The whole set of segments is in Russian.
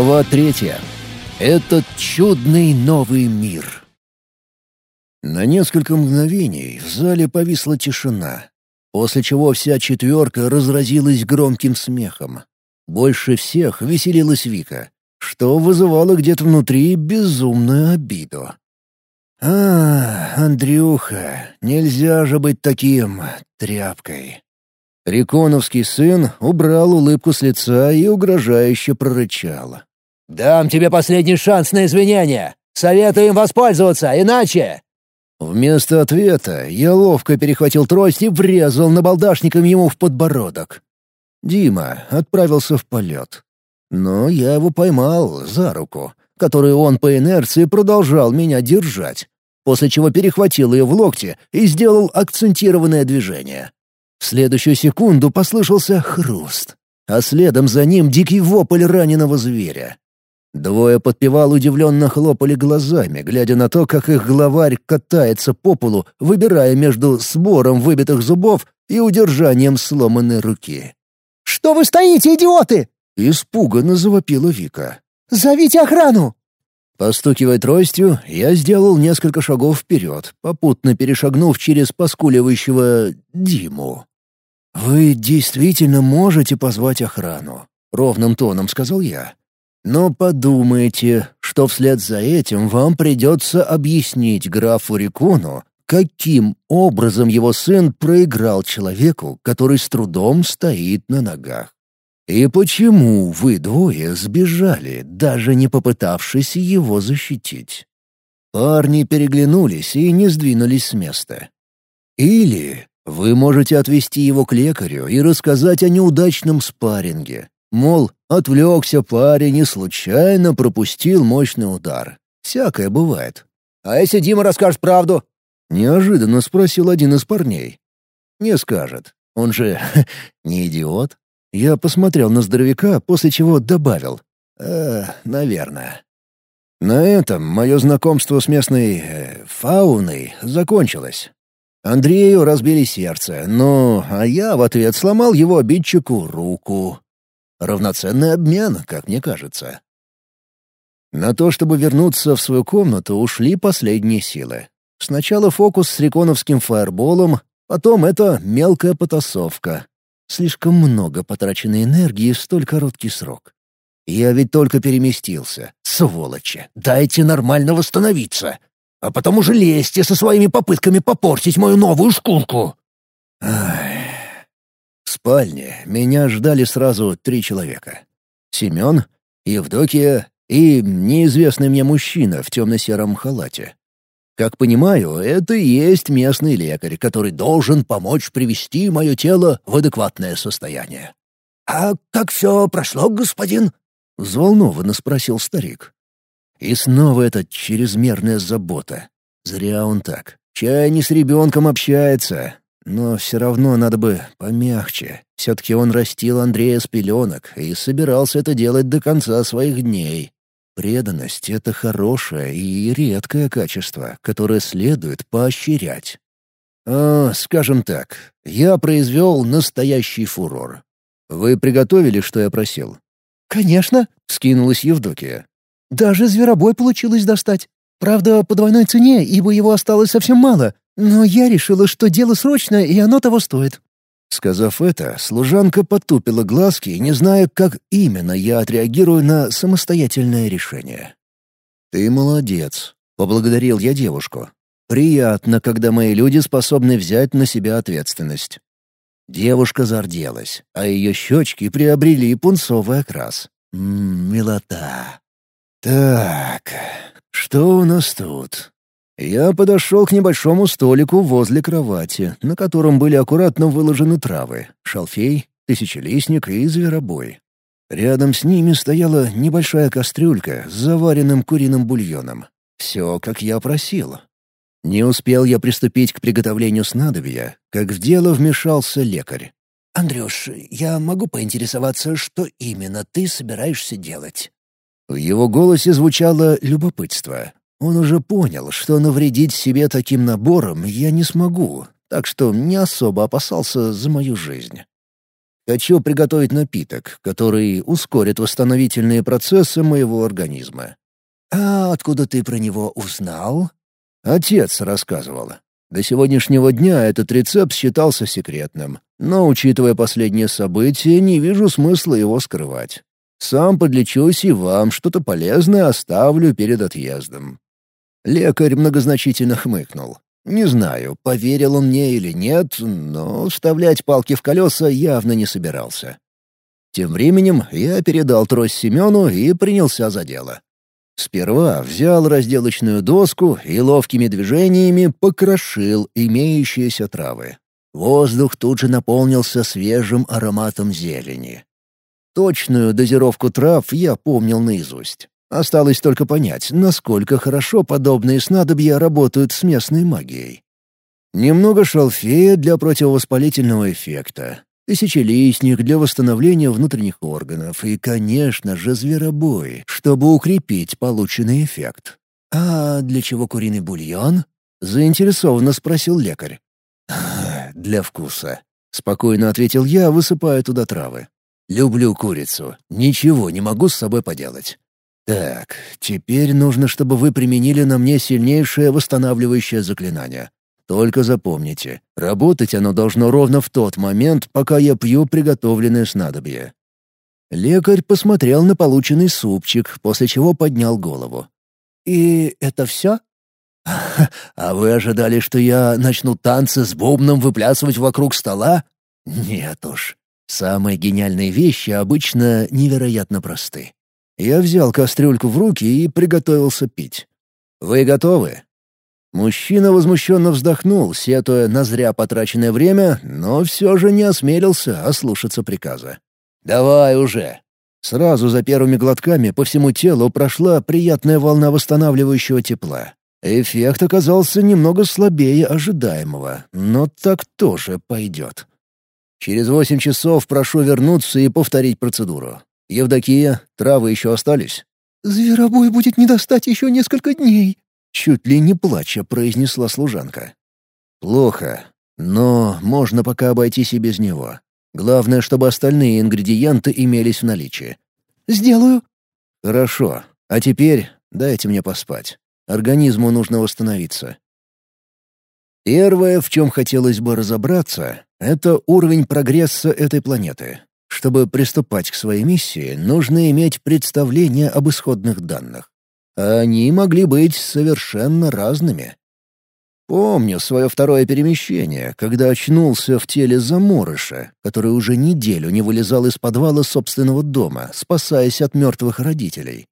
Глава третья. Этот чудный новый мир. На несколько мгновений в зале повисла тишина, после чего вся четверка разразилась громким смехом. Больше всех веселилась Вика, что вызывало где-то внутри безумную обиду. «А, Андрюха, нельзя же быть таким тряпкой!» Реконовский сын убрал улыбку с лица и угрожающе прорычал. «Дам тебе последний шанс на извинения! Советую им воспользоваться, иначе...» Вместо ответа я ловко перехватил трость и врезал набалдашником ему в подбородок. Дима отправился в полет. Но я его поймал за руку, которую он по инерции продолжал меня держать, после чего перехватил ее в локте и сделал акцентированное движение. В следующую секунду послышался хруст, а следом за ним дикий вопль раненого зверя. Двое подпевал удивленно хлопали глазами, глядя на то, как их главарь катается по полу, выбирая между сбором выбитых зубов и удержанием сломанной руки. «Что вы стоите, идиоты?» — испуганно завопила Вика. «Зовите охрану!» Постукивая тростью, я сделал несколько шагов вперед, попутно перешагнув через поскуливающего Диму. «Вы действительно можете позвать охрану», — ровным тоном сказал я. «Но подумайте, что вслед за этим вам придется объяснить графу Рикуну, каким образом его сын проиграл человеку, который с трудом стоит на ногах. И почему вы двое сбежали, даже не попытавшись его защитить?» Парни переглянулись и не сдвинулись с места. Или вы можете отвезти его к лекарю и рассказать о неудачном спарринге. Мол, отвлекся парень и случайно пропустил мощный удар. Всякое бывает. «А если Дима расскажет правду?» — неожиданно спросил один из парней. «Не скажет. Он же не идиот». Я посмотрел на здоровяка, после чего добавил. «Э, наверное». На этом мое знакомство с местной э, фауной закончилось. Андрею разбили сердце, но а я в ответ сломал его обидчику руку. Равноценный обмен, как мне кажется. На то, чтобы вернуться в свою комнату, ушли последние силы. Сначала фокус с реконовским фаерболом, потом это мелкая потасовка. Слишком много потраченной энергии в столь короткий срок. Я ведь только переместился. Сволочи, дайте нормально восстановиться а потом уже лезьте со своими попытками попортить мою новую шкурку. Ай. Спальне меня ждали сразу три человека. Семен, Евдокия и неизвестный мне мужчина в темно-сером халате. Как понимаю, это и есть местный лекарь, который должен помочь привести мое тело в адекватное состояние. «А как все прошло, господин?» — взволнованно спросил старик. И снова эта чрезмерная забота. Зря он так. Чай не с ребенком общается. Но все равно надо бы помягче. Все-таки он растил Андрея с пеленок и собирался это делать до конца своих дней. Преданность — это хорошее и редкое качество, которое следует поощрять. А, скажем так, я произвел настоящий фурор. Вы приготовили, что я просил? «Конечно», — скинулась Евдокия. Даже зверобой получилось достать. Правда, по двойной цене, ибо его осталось совсем мало. Но я решила, что дело срочное, и оно того стоит». Сказав это, служанка потупила глазки, не зная, как именно я отреагирую на самостоятельное решение. «Ты молодец», — поблагодарил я девушку. «Приятно, когда мои люди способны взять на себя ответственность». Девушка зарделась, а ее щечки приобрели пунцовый окрас. Ммм, милота. «Так, что у нас тут?» Я подошел к небольшому столику возле кровати, на котором были аккуратно выложены травы — шалфей, тысячелистник и зверобой. Рядом с ними стояла небольшая кастрюлька с заваренным куриным бульоном. Все, как я просил. Не успел я приступить к приготовлению снадобья, как в дело вмешался лекарь. «Андрюш, я могу поинтересоваться, что именно ты собираешься делать?» В его голосе звучало любопытство. Он уже понял, что навредить себе таким набором я не смогу, так что не особо опасался за мою жизнь. Хочу приготовить напиток, который ускорит восстановительные процессы моего организма. «А откуда ты про него узнал?» Отец рассказывал. До сегодняшнего дня этот рецепт считался секретным, но, учитывая последние события, не вижу смысла его скрывать. Сам подлечусь и вам что-то полезное оставлю перед отъездом». Лекарь многозначительно хмыкнул. Не знаю, поверил он мне или нет, но вставлять палки в колеса явно не собирался. Тем временем я передал трость Семену и принялся за дело. Сперва взял разделочную доску и ловкими движениями покрошил имеющиеся травы. Воздух тут же наполнился свежим ароматом зелени. Точную дозировку трав я помнил наизусть. Осталось только понять, насколько хорошо подобные снадобья работают с местной магией. Немного шалфея для противовоспалительного эффекта, тысячелистник для восстановления внутренних органов и, конечно же, зверобой, чтобы укрепить полученный эффект. «А для чего куриный бульон?» — заинтересованно спросил лекарь. «Для вкуса», — спокойно ответил я, высыпая туда травы. «Люблю курицу. Ничего не могу с собой поделать. Так, теперь нужно, чтобы вы применили на мне сильнейшее восстанавливающее заклинание. Только запомните, работать оно должно ровно в тот момент, пока я пью приготовленное снадобье». Лекарь посмотрел на полученный супчик, после чего поднял голову. «И это все?» «А вы ожидали, что я начну танцы с бубном выплясывать вокруг стола? Нет уж. Самые гениальные вещи обычно невероятно просты. Я взял кастрюльку в руки и приготовился пить. «Вы готовы?» Мужчина возмущенно вздохнул, сетуя на зря потраченное время, но все же не осмелился ослушаться приказа. «Давай уже!» Сразу за первыми глотками по всему телу прошла приятная волна восстанавливающего тепла. Эффект оказался немного слабее ожидаемого, но так тоже пойдет. Через восемь часов прошу вернуться и повторить процедуру. Евдокия, травы еще остались? «Зверобой будет не достать еще несколько дней», Чуть ли не плача произнесла служанка. «Плохо, но можно пока обойтись и без него. Главное, чтобы остальные ингредиенты имелись в наличии». «Сделаю». «Хорошо. А теперь дайте мне поспать. Организму нужно восстановиться». Первое, в чем хотелось бы разобраться, это уровень прогресса этой планеты. Чтобы приступать к своей миссии, нужно иметь представление об исходных данных они могли быть совершенно разными. Помню свое второе перемещение, когда очнулся в теле заморыша, который уже неделю не вылезал из подвала собственного дома, спасаясь от мертвых родителей.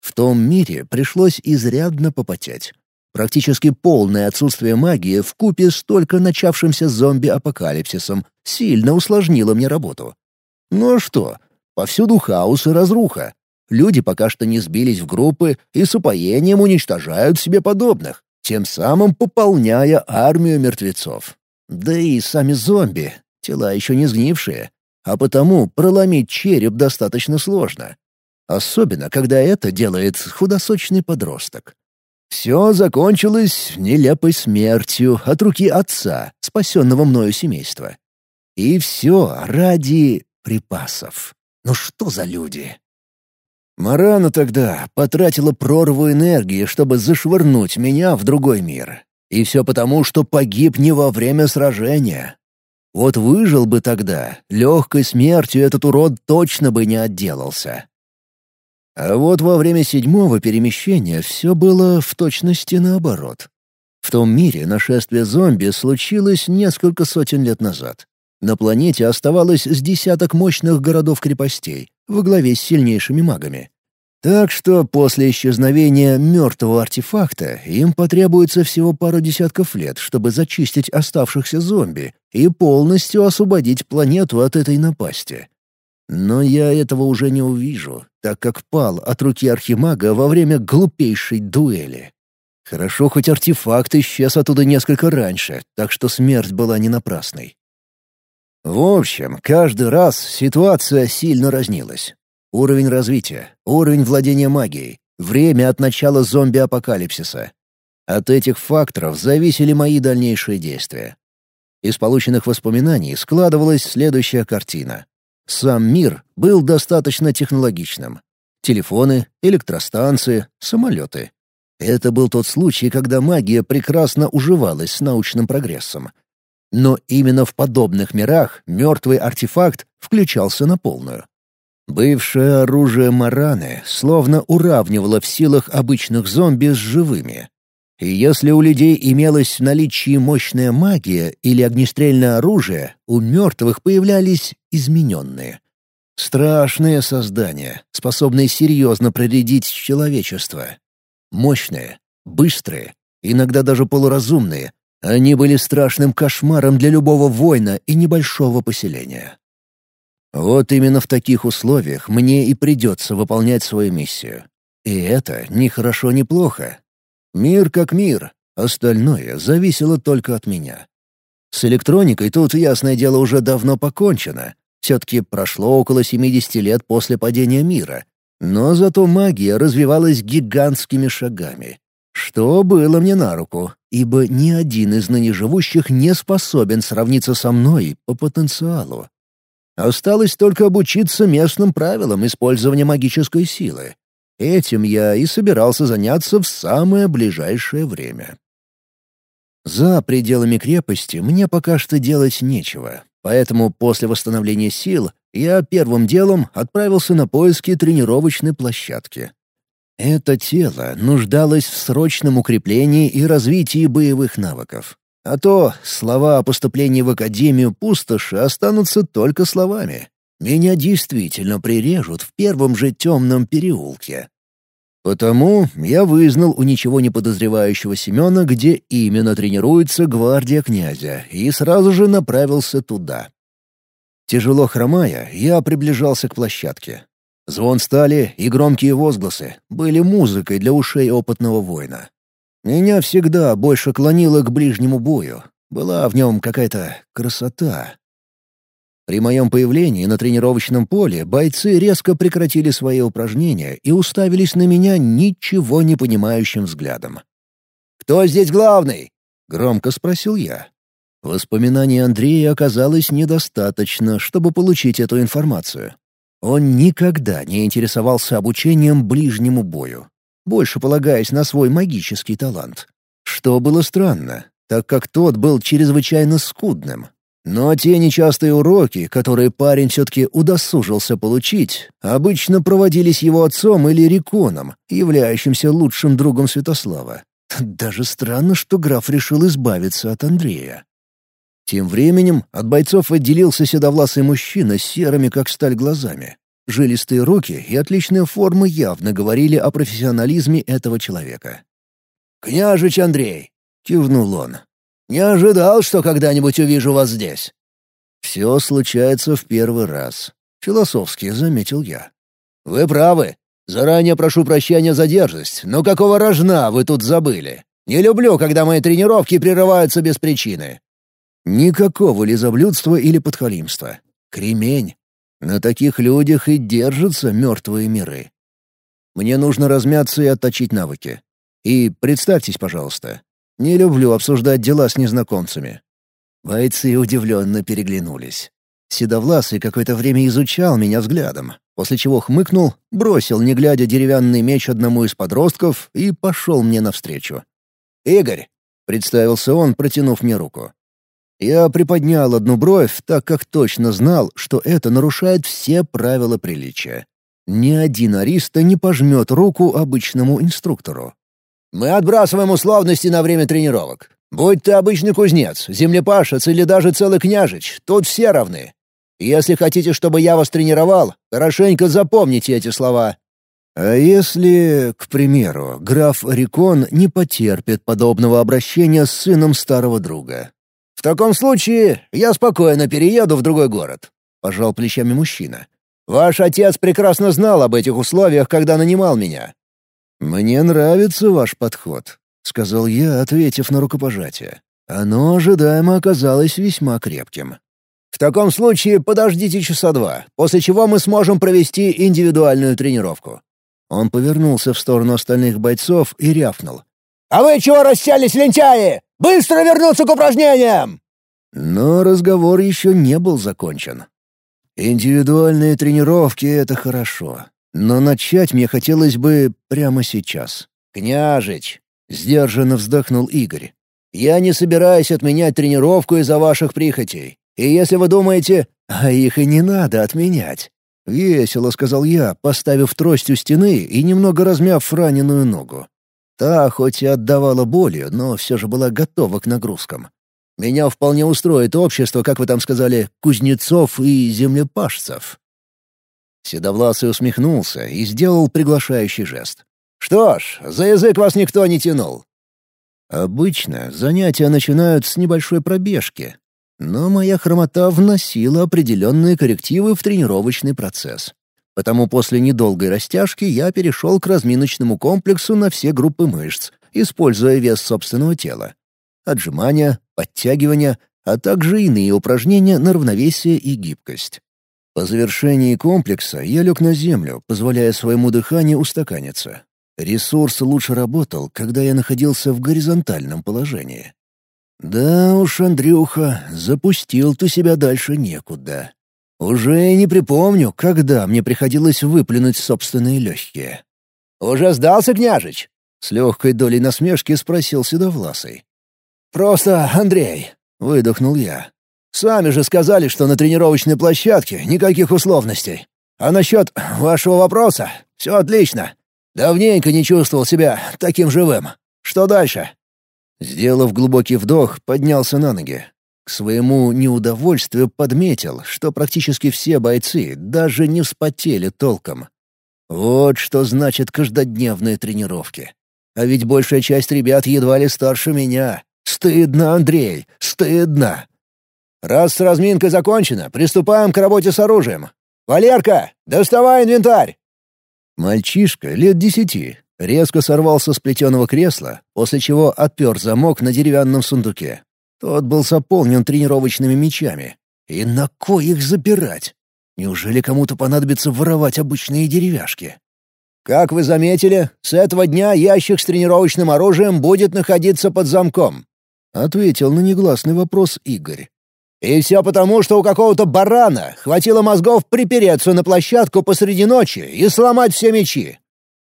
В том мире пришлось изрядно попотеть. Практически полное отсутствие магии в купе с только начавшимся зомби-апокалипсисом сильно усложнило мне работу. Ну а что? Повсюду хаос и разруха. Люди пока что не сбились в группы и с упоением уничтожают себе подобных, тем самым пополняя армию мертвецов. Да и сами зомби, тела еще не сгнившие, а потому проломить череп достаточно сложно. Особенно, когда это делает худосочный подросток. Все закончилось нелепой смертью от руки отца, спасенного мною семейства. И все ради припасов. Ну что за люди? Марана тогда потратила прорву энергии, чтобы зашвырнуть меня в другой мир. И все потому, что погиб не во время сражения. Вот выжил бы тогда, легкой смертью этот урод точно бы не отделался. А вот во время седьмого перемещения все было в точности наоборот. В том мире нашествие зомби случилось несколько сотен лет назад. На планете оставалось с десяток мощных городов-крепостей, во главе с сильнейшими магами. Так что после исчезновения мертвого артефакта им потребуется всего пару десятков лет, чтобы зачистить оставшихся зомби и полностью освободить планету от этой напасти. Но я этого уже не увижу, так как пал от руки архимага во время глупейшей дуэли. Хорошо, хоть артефакт исчез оттуда несколько раньше, так что смерть была не напрасной. В общем, каждый раз ситуация сильно разнилась. Уровень развития, уровень владения магией, время от начала зомби-апокалипсиса. От этих факторов зависели мои дальнейшие действия. Из полученных воспоминаний складывалась следующая картина. Сам мир был достаточно технологичным. Телефоны, электростанции, самолеты. Это был тот случай, когда магия прекрасно уживалась с научным прогрессом. Но именно в подобных мирах мертвый артефакт включался на полную. Бывшее оружие Мараны словно уравнивало в силах обычных зомби с живыми. И если у людей имелась в наличии мощная магия или огнестрельное оружие, у мертвых появлялись измененные. Страшные создания, способные серьезно проредить человечество. Мощные, быстрые, иногда даже полуразумные, они были страшным кошмаром для любого воина и небольшого поселения. Вот именно в таких условиях мне и придется выполнять свою миссию. И это ни хорошо, ни плохо. Мир как мир, остальное зависело только от меня. С электроникой тут, ясное дело, уже давно покончено. Все-таки прошло около 70 лет после падения мира. Но зато магия развивалась гигантскими шагами. Что было мне на руку, ибо ни один из ныне живущих не способен сравниться со мной по потенциалу. Осталось только обучиться местным правилам использования магической силы. Этим я и собирался заняться в самое ближайшее время. За пределами крепости мне пока что делать нечего, поэтому после восстановления сил я первым делом отправился на поиски тренировочной площадки. Это тело нуждалось в срочном укреплении и развитии боевых навыков. А то слова о поступлении в Академию Пустоши останутся только словами. Меня действительно прирежут в первом же темном переулке. Потому я вызнал у ничего не подозревающего Семена, где именно тренируется гвардия князя, и сразу же направился туда. Тяжело хромая, я приближался к площадке. Звон стали и громкие возгласы были музыкой для ушей опытного воина. Меня всегда больше клонило к ближнему бою. Была в нем какая-то красота. При моем появлении на тренировочном поле бойцы резко прекратили свои упражнения и уставились на меня ничего не понимающим взглядом. «Кто здесь главный?» — громко спросил я. Воспоминаний Андрея оказалось недостаточно, чтобы получить эту информацию. Он никогда не интересовался обучением ближнему бою больше полагаясь на свой магический талант. Что было странно, так как тот был чрезвычайно скудным. Но те нечастые уроки, которые парень все-таки удосужился получить, обычно проводились его отцом или Риконом, являющимся лучшим другом Святослава. Даже странно, что граф решил избавиться от Андрея. Тем временем от бойцов отделился седовласый мужчина с серыми, как сталь, глазами. Жилистые руки и отличная форма явно говорили о профессионализме этого человека. «Княжич Андрей!» — кивнул он. «Не ожидал, что когда-нибудь увижу вас здесь». «Все случается в первый раз», — философски заметил я. «Вы правы. Заранее прошу прощения за дерзость, но какого рожна вы тут забыли? Не люблю, когда мои тренировки прерываются без причины». Никакого лизоблюдства или подхалимства. Кремень. На таких людях и держатся мертвые миры. Мне нужно размяться и отточить навыки. И представьтесь, пожалуйста. Не люблю обсуждать дела с незнакомцами». Бойцы удивленно переглянулись. Седовласый какое-то время изучал меня взглядом, после чего хмыкнул, бросил, не глядя, деревянный меч одному из подростков и пошел мне навстречу. «Игорь!» — представился он, протянув мне руку. Я приподнял одну бровь, так как точно знал, что это нарушает все правила приличия. Ни один ариста не пожмет руку обычному инструктору. «Мы отбрасываем условности на время тренировок. Будь ты обычный кузнец, землепашец или даже целый княжич, тут все равны. Если хотите, чтобы я вас тренировал, хорошенько запомните эти слова». А если, к примеру, граф Рикон не потерпит подобного обращения с сыном старого друга? Таком случае я спокойно перееду в другой город», — пожал плечами мужчина. «Ваш отец прекрасно знал об этих условиях, когда нанимал меня». «Мне нравится ваш подход», — сказал я, ответив на рукопожатие. Оно ожидаемо оказалось весьма крепким. «В таком случае подождите часа два, после чего мы сможем провести индивидуальную тренировку». Он повернулся в сторону остальных бойцов и рявкнул. «А вы чего расселись, лентяи? Быстро вернуться к упражнениям!» Но разговор еще не был закончен. Индивидуальные тренировки — это хорошо. Но начать мне хотелось бы прямо сейчас. «Княжич!» — сдержанно вздохнул Игорь. «Я не собираюсь отменять тренировку из-за ваших прихотей. И если вы думаете, а их и не надо отменять. «Весело», — сказал я, поставив трость у стены и немного размяв раненую ногу. Та хоть и отдавала болью, но все же была готова к нагрузкам. Меня вполне устроит общество, как вы там сказали, кузнецов и землепашцев. Седовласый усмехнулся и сделал приглашающий жест. «Что ж, за язык вас никто не тянул». Обычно занятия начинают с небольшой пробежки, но моя хромота вносила определенные коррективы в тренировочный процесс. Потому после недолгой растяжки я перешел к разминочному комплексу на все группы мышц, используя вес собственного тела. Отжимания, подтягивания, а также иные упражнения на равновесие и гибкость. По завершении комплекса я лег на землю, позволяя своему дыханию устаканиться. Ресурс лучше работал, когда я находился в горизонтальном положении. Да уж, Андрюха, запустил ты себя дальше некуда. Уже не припомню, когда мне приходилось выплюнуть собственные легкие. «Уже сдался, княжич?» — с легкой долей насмешки спросил Седовласый. «Просто, Андрей», — выдохнул я. «Сами же сказали, что на тренировочной площадке никаких условностей. А насчет вашего вопроса — все отлично. Давненько не чувствовал себя таким живым. Что дальше?» Сделав глубокий вдох, поднялся на ноги. К своему неудовольствию подметил, что практически все бойцы даже не вспотели толком. Вот что значит каждодневные тренировки. А ведь большая часть ребят едва ли старше меня. Стыдно, Андрей, стыдно. Раз с разминкой закончено, приступаем к работе с оружием. Валерка, доставай инвентарь. Мальчишка лет десяти, Резко сорвался с плетеного кресла, после чего отпер замок на деревянном сундуке. Тот был заполнен тренировочными мечами. И на кой их запирать? Неужели кому-то понадобится воровать обычные деревяшки? «Как вы заметили, с этого дня ящик с тренировочным оружием будет находиться под замком», — ответил на негласный вопрос Игорь. «И все потому, что у какого-то барана хватило мозгов припереться на площадку посреди ночи и сломать все мечи.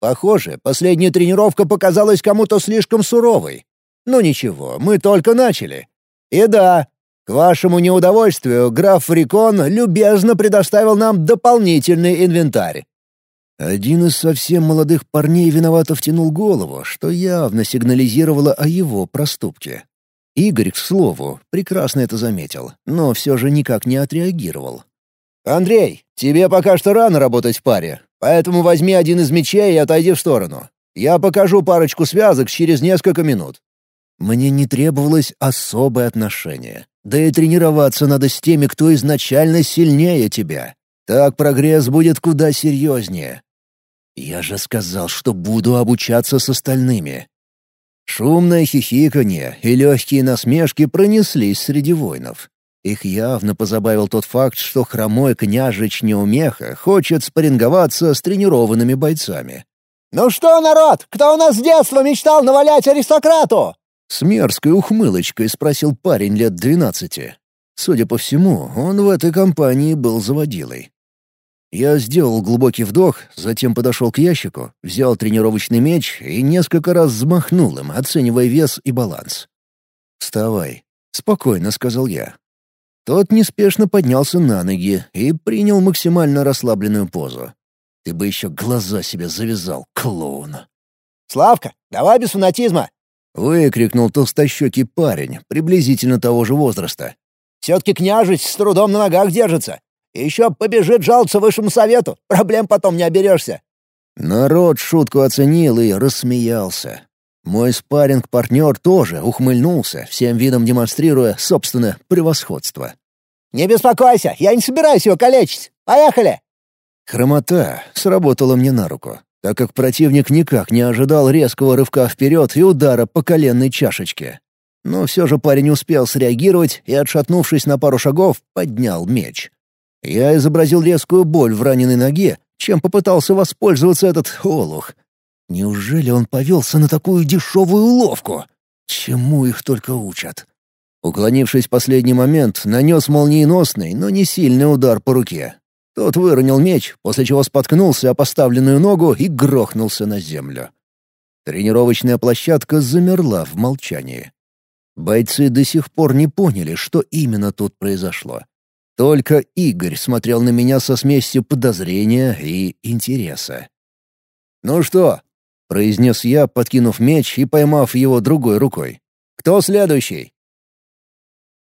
Похоже, последняя тренировка показалась кому-то слишком суровой. Ну ничего, мы только начали. И да, к вашему неудовольствию граф Фрикон любезно предоставил нам дополнительный инвентарь. Один из совсем молодых парней виновато втянул голову, что явно сигнализировало о его проступке. Игорь, к слову, прекрасно это заметил, но все же никак не отреагировал. «Андрей, тебе пока что рано работать в паре. Поэтому возьми один из мечей и отойди в сторону. Я покажу парочку связок через несколько минут». Мне не требовалось особое отношение. Да и тренироваться надо с теми, кто изначально сильнее тебя. Так прогресс будет куда серьезнее. Я же сказал, что буду обучаться с остальными. Шумное хихиканье и легкие насмешки пронеслись среди воинов. Их явно позабавил тот факт, что хромой княжич Неумеха хочет спарринговаться с тренированными бойцами. «Ну что, народ, кто у нас с детства мечтал навалять аристократу?» С мерзкой ухмылочкой спросил парень лет двенадцати. Судя по всему, он в этой компании был заводилой. Я сделал глубокий вдох, затем подошел к ящику, взял тренировочный меч и несколько раз взмахнул им, оценивая вес и баланс. «Вставай», — спокойно сказал я. Тот неспешно поднялся на ноги и принял максимально расслабленную позу. Ты бы еще глаза себе завязал, клоун. «Славка, давай без фанатизма!» — выкрикнул толстощекий парень, приблизительно того же возраста. «Все-таки княжич с трудом на ногах держится. Еще побежит жаловаться высшему совету, проблем потом не оберешься». Народ шутку оценил и рассмеялся. Мой спарринг-партнер тоже ухмыльнулся, всем видом демонстрируя собственное превосходство. «Не беспокойся, я не собираюсь его калечить. Поехали!» Хромота сработала мне на руку, так как противник никак не ожидал резкого рывка вперед и удара по коленной чашечке. Но все же парень успел среагировать и, отшатнувшись на пару шагов, поднял меч. Я изобразил резкую боль в раненой ноге, чем попытался воспользоваться этот олух, Неужели он повелся на такую дешевую уловку? Чему их только учат? Уклонившись в последний момент, нанес молниеносный, но не сильный удар по руке. Тот выронил меч, после чего споткнулся о поставленную ногу и грохнулся на землю. Тренировочная площадка замерла в молчании. Бойцы до сих пор не поняли, что именно тут произошло. Только Игорь смотрел на меня со смесью подозрения и интереса. «Ну что?» — произнес я, подкинув меч и поймав его другой рукой. «Кто следующий?»